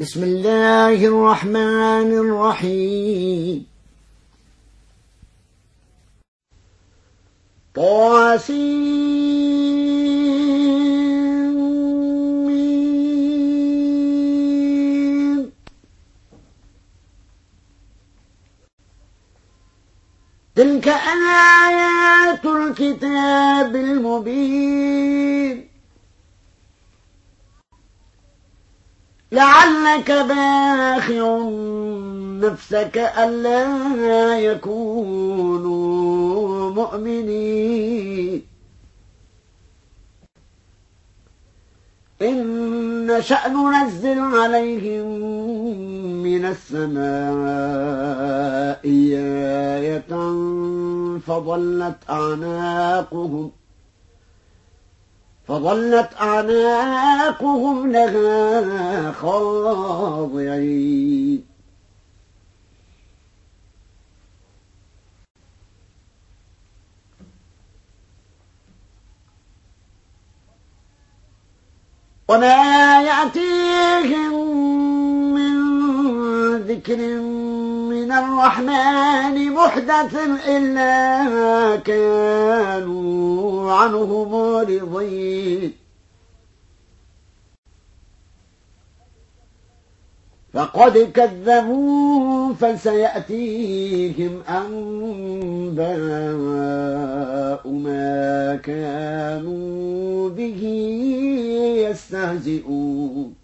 بسم الله الرحمن الرحيم. طاسين. تلك آيات الكتاب المبين. لعلك باخع نفسك ألا يكونوا مؤمنين. إن شأن ننزل عليهم من السماء آية فظلت أعناقهم فظلت أعناقهم لها خاضعين. وما يأتيهم من ذكر من الرحمن محدث إلا كانوا عنه معرضين فقد كذبوا فسيأتيهم أنباء ما كانوا به يستهزئون.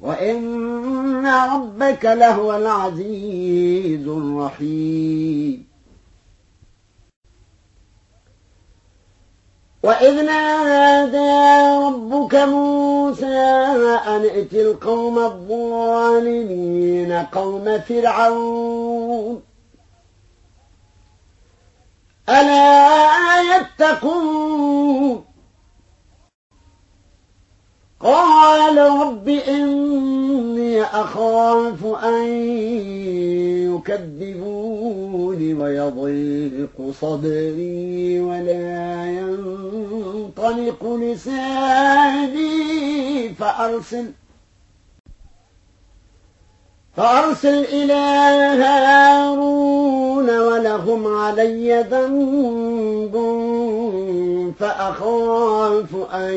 وإن ربك لهو العزيز الرحيم. وإذ نادى ربك موسى أن ائت القوم الظالمين قوم فرعون. ألا يتقون؟ قال رب إني أخاف أن يكذبون ويضيق صدري ولا ينطلق لساني فأرسل فأرسل إلى هارون ولهم علي ذنب فأخاف أن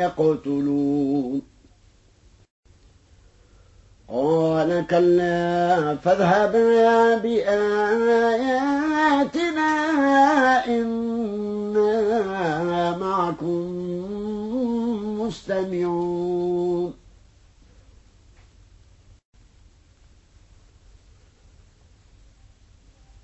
يقتلون. قال كلا فاذهبا بآياتنا إنا معكم مستمعون.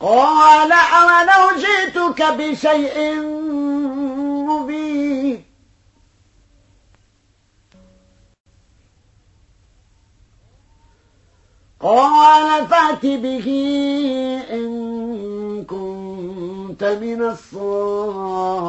قال أولو جئتك بشيء مبين. قال فات به إن كنت من الصادقين.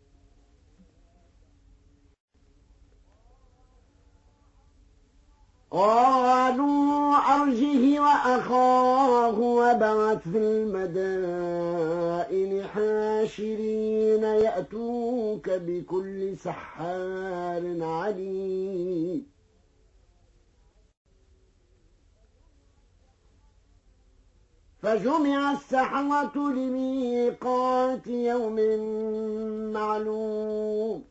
قالوا أرجه وأخاه وبعث في المدائن حاشرين يأتوك بكل سحار عليم. فجمع السحرة لميقات يوم معلوم.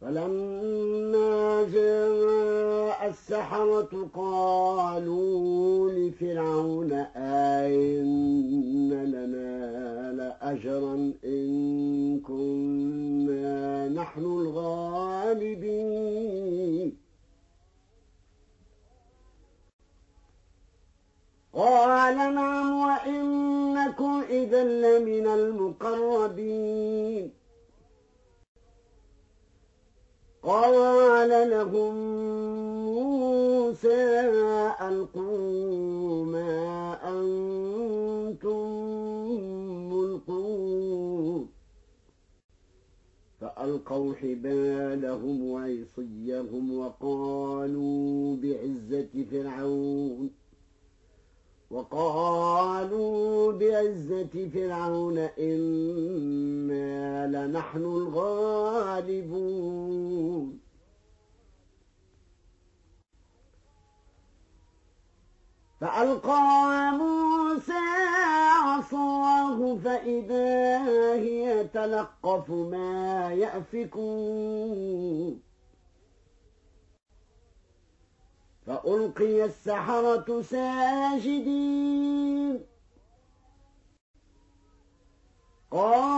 فلما جاء السحرة قالوا لفرعون أئن لنا لأجرا إن كنا نحن الغالبين حبالهم وعصيهم وقالوا بعزة فرعون وقالوا قالوا بعزة فرعون إنا لنحن الغالبون فألقى موسى عصاه فإذا هي تلقف ما يأفكون فألقي السحرة ساجدين. قالوا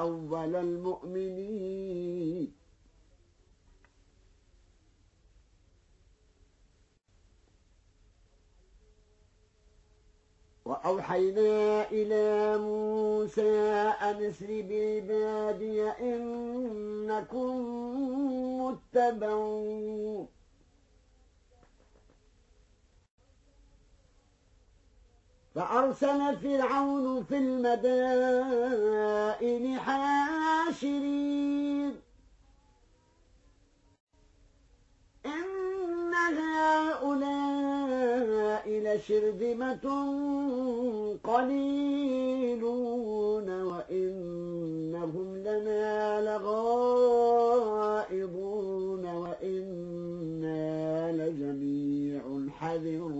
أول المؤمنين. وأوحينا إلى موسى أن اسر بعبادي إنكم متبعون. فأرسل فرعون في المدائن حاشرين. إن هؤلاء لشرذمة قليلون وإنهم لنا لغائظون وإنا لجميع حذرون.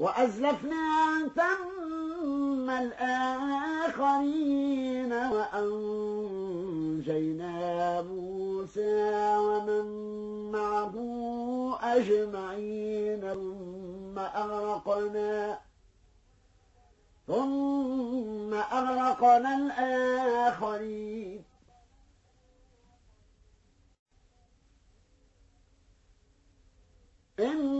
وأزلفنا ثم الآخرين وأنجينا موسى ومن معه أجمعين ثم أغرقنا ثم أغرقنا الآخرين. إن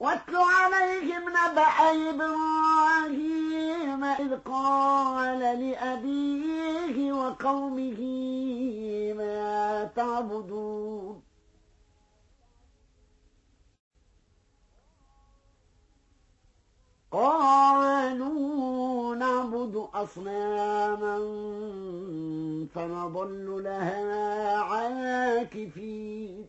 واتل عليهم نبأ إبراهيم إذ قال لأبيه وقومه ما تعبدون قالوا نعبد أصناما فنظل لها عاكفين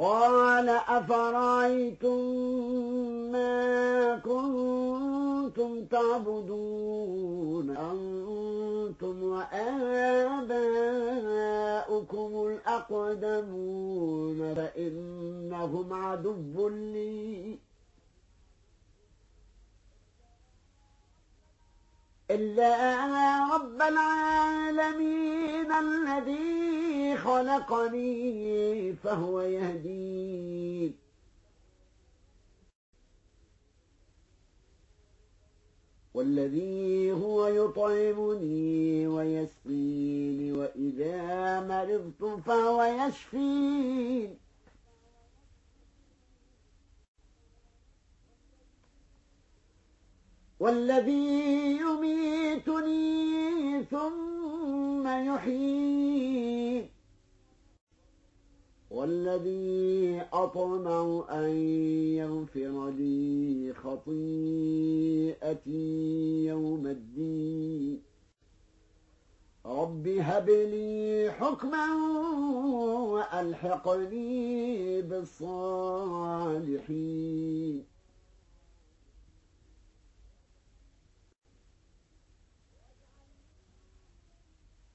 قال أفرأيتم ما كنتم تعبدون أنتم وآباؤكم الأقدمون فإنهم عدو لي إلا رب العالمين الذي خلقني فهو يهدين والذي هو يطعمني ويسقيني وإذا مرضت فهو يشفين والذي يميتني ثم يحيي والذي أطمع أن يغفر لي خطيئتي يوم الدين. رب هب لي حكما وألحقني بالصالحين.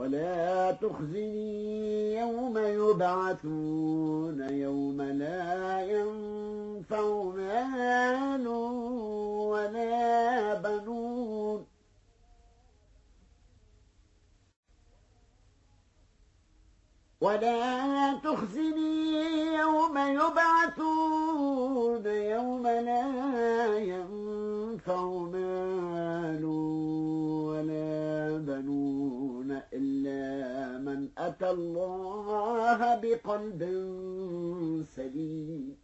ولا تخزني يوم يبعثون يوم لا ينفع مال ولا بنون. ولا تخزني يوم يبعثون يوم لا ينفع مال أتى الله بقلب سليم.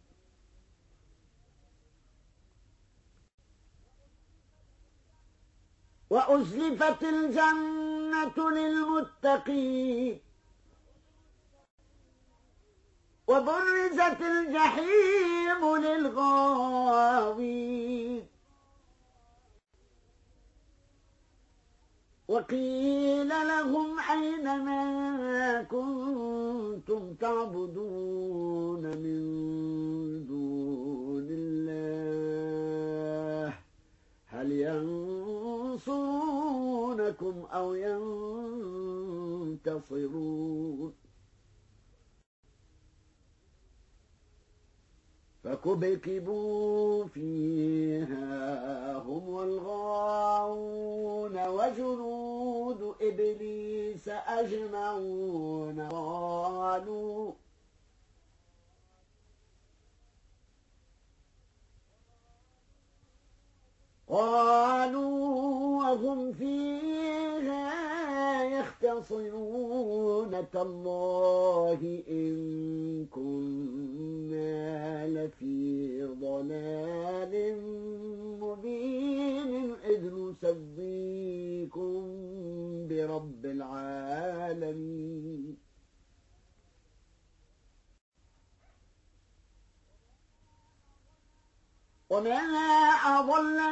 وأزلفت الجنة للمتقين. وبرزت الجحيم للغاوين. وقيل لهم أين ما كنتم تعبدون من دون الله؟ هل ينصرونكم أو ينتصرون؟ فكبكبوا فيها هم والغاوون وجنود إبليس أجمعون قالوا قالوا وهم فيها يختصرون سبحانه الله إن كنا لفي ضلال مبين إذ نسويكم برب العالمين. وما أضلنا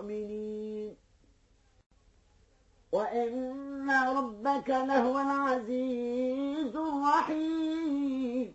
مؤمنين وإن ربك لهو العزيز الرحيم.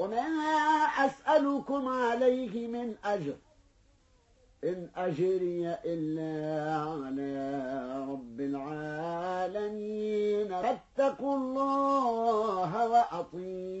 وما أسألكم عليه من أجر. إن أجري إلا على رب العالمين. فاتقوا الله وأطيعون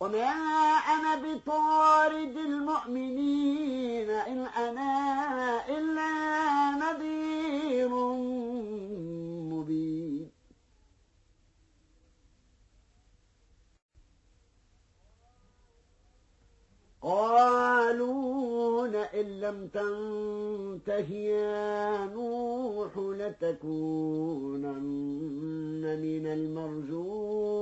وما أنا بطارد المؤمنين إن أنا إلا نذير مبين. قالوا لئن لم تنته يا نوح لتكونن من المرجومين.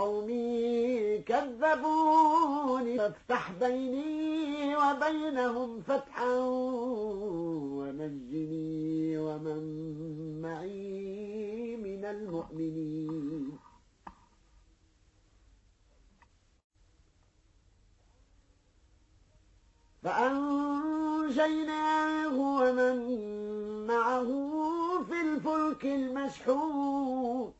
قومي كذبوني فافتح بيني وبينهم فتحا ونجني ومن معي من المؤمنين. فأنجيناه ومن معه في الفلك المشحون.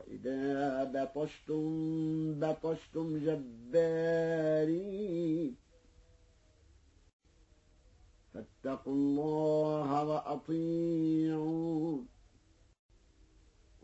وإذا بطشتم بطشتم جبارين فاتقوا الله وأطيعون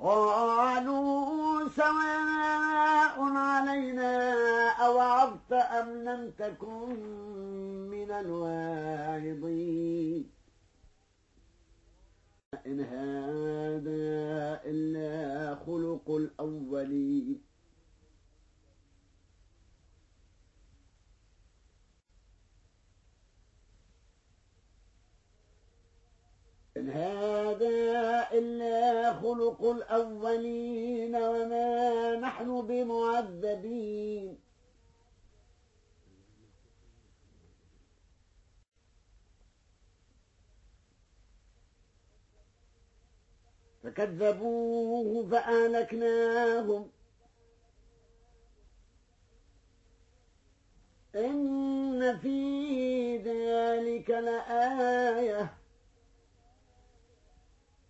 قالوا سواء علينا أوعظت أم لم تكن من الواعظين. إن هذا إلا خلق الأولين. هذا إلا خلق الأولين وما نحن بمعذبين. فكذبوه فأهلكناهم. إن في ذلك لآية.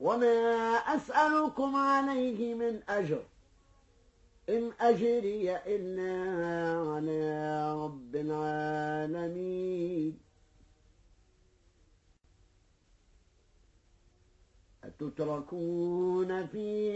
وما أسألكم عليه من أجر. إن أجري إلا على رب العالمين. أتتركون فيما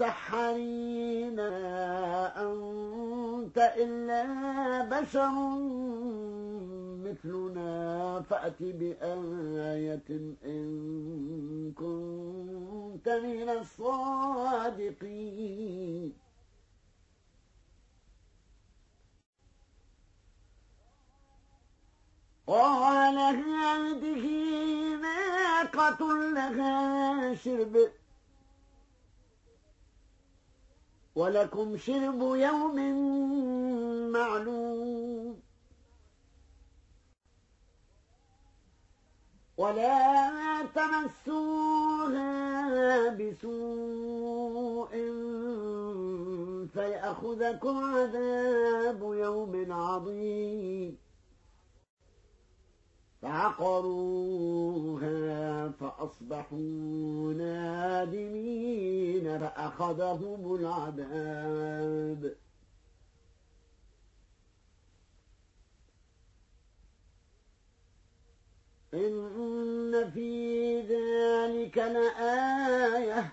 من المسحرين أنت إلا بشر مثلنا. فأت بآية إن كنت من الصادقين. قال هذه ناقة لها شرب. ولكم شرب يوم معلوم. ولا تمسون فعقروها بسوء فيأخذكم عذاب يوم عظيم. فعقروها فأصبحوا نادمين فأخذهم العذاب. إن في ذلك لآية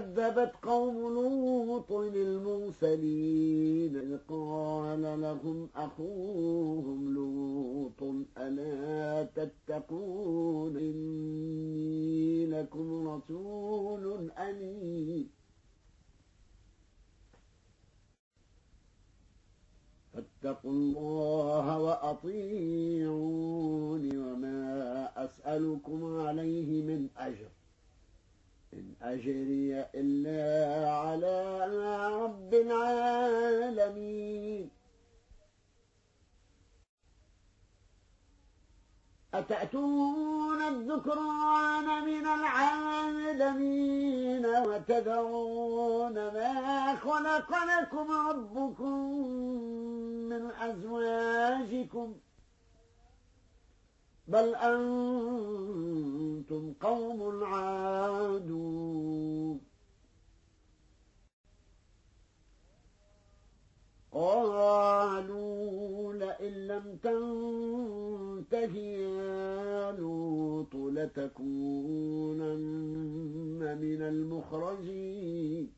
كذبت قوم لوط المرسلين إذ قال لهم أخوهم لوط ألا تتقون إني لكم رسول أمين. فاتقوا الله وأطيعوني وما أسألكم عليه من أجر. إن أجري إلا على رب العالمين. أتأتون الذكران من العالمين وتذرون ما خلق لكم ربكم من أزواجكم ۖ بل أنتم قوم عادون. قالوا لئن لم تنته يا لوط لتكونن من المخرجين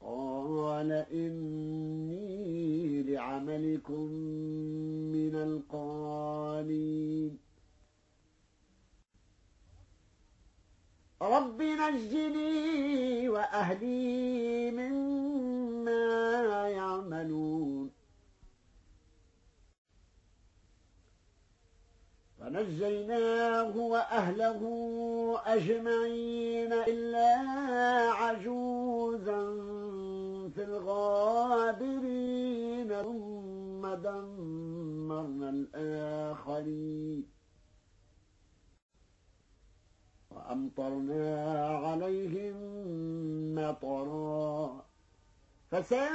قال إني لعملكم من القالين. رب نجني وأهلي مما يعملون. فنجيناه وأهله أجمعين إلا عجوزا في الغابرين. دمرنا الآخرين. وأمطرنا عليهم مطرا. فساء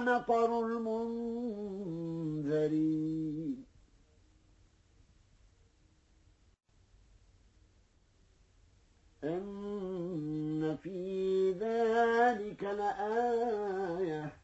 مطر المنذرين. إن في ذلك لآية.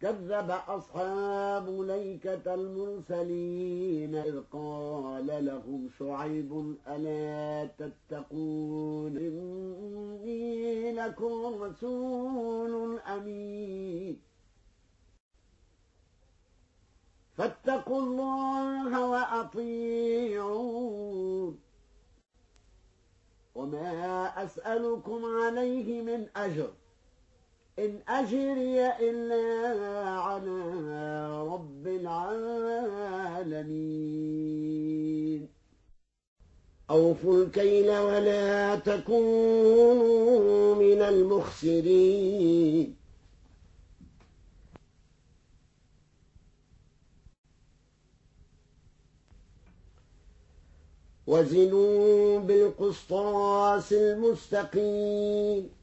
كذب أصحاب ليكة المرسلين إذ قال لهم شعيب ألا تتقون إني لكم رسول أمين. فاتقوا الله وأطيعون. وما أسألكم عليه من أجر. إن أجري إلا على رب العالمين. أوفوا الكيل ولا تكونوا من المخسرين. وزنوا بالقسطاس المستقيم.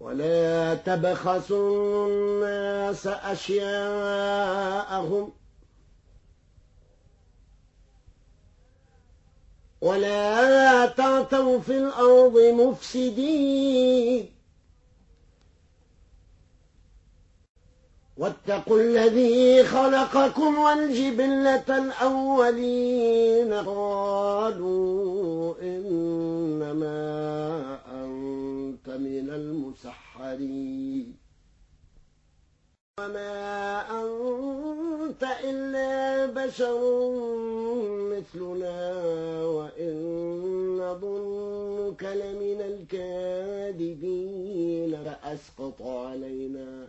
ولا تبخسوا الناس أشياءهم ولا تعتوا في الأرض مفسدين. واتقوا الذي خلقكم والجبلة الأولين. قالوا إنما من المسحرين. وما أنت إلا بشر مثلنا وإن نظنك لمن الكاذبين. فأسقط علينا.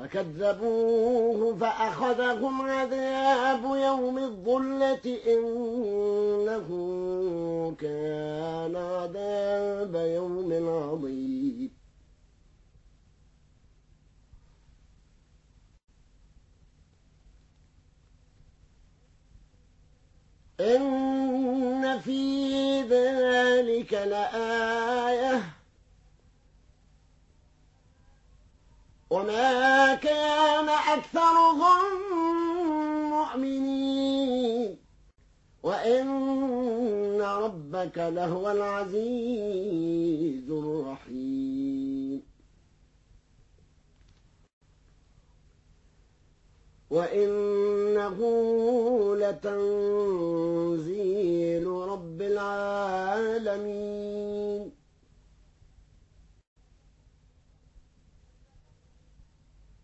فكذبوه فأخذهم عذاب يوم الظلة إنه كان عذاب يوم عظيم. إن في ذلك لآية. وما وإن ربك لهو العزيز الرحيم وإنه لتنزيل رب العالمين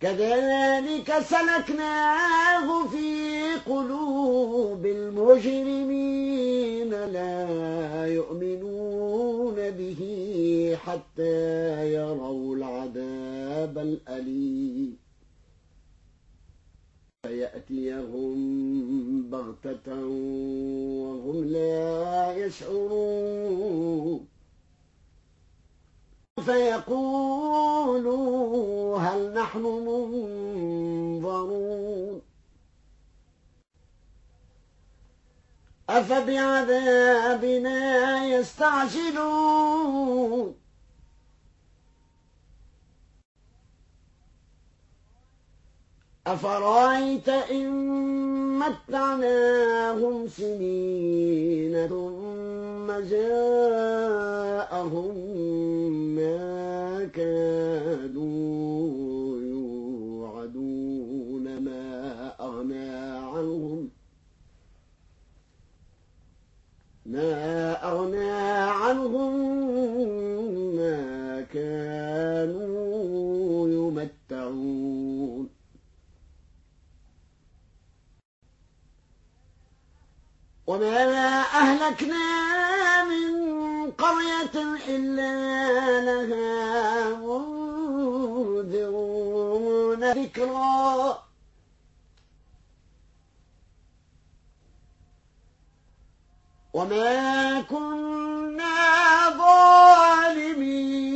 كذلك سلكناه في قلوب المجرمين لا يؤمنون به حتى يروا العذاب الأليم. فيأتيهم بغتة وهم لا يشعرون. فيقولوا هل نحن منظرون؟ أفبعذابنا يستعجلون؟ أفرأيت إن متعناهم سنين ثم جاءهم وما أهلكنا من قرية إلا لها منذرون ذكرا. وما كنا ظالمين.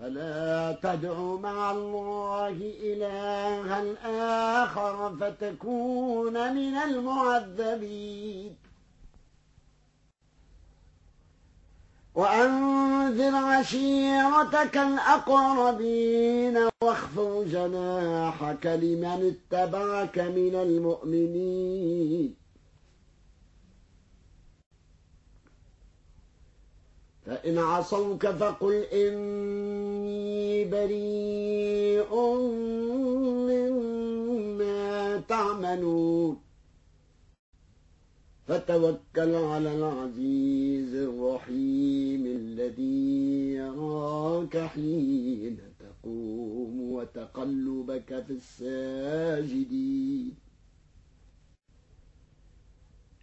فلا تدع مع الله إلها آخر فتكون من المعذبين. وأنذر عشيرتك الأقربين واخفض جناحك لمن اتبعك من المؤمنين. فإن عصوك فقل إني بريء مما تعملون. فتوكل على العزيز الرحيم الذي يراك حين تقوم وتقلبك في الساجدين.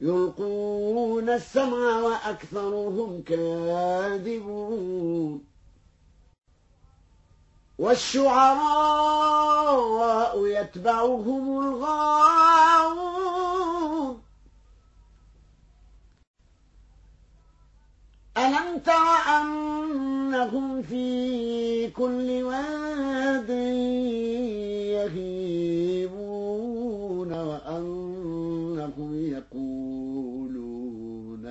يلقون السمع وأكثرهم كاذبون. والشعراء يتبعهم الغاوون. ألم تر أنهم في كل واد يهيبون وأنهم يقولون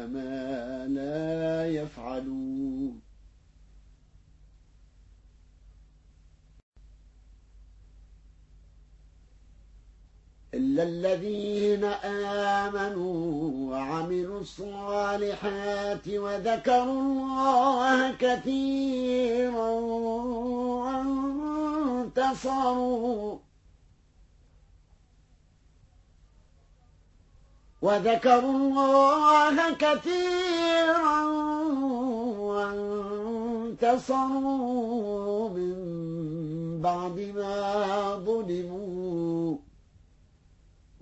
ما لا يفعلون إلا الذين آمنوا وعملوا الصالحات وذكروا الله كثيرا وانتصروا. وذكروا الله كثيرا وانتصروا. من بعد ما ظلموا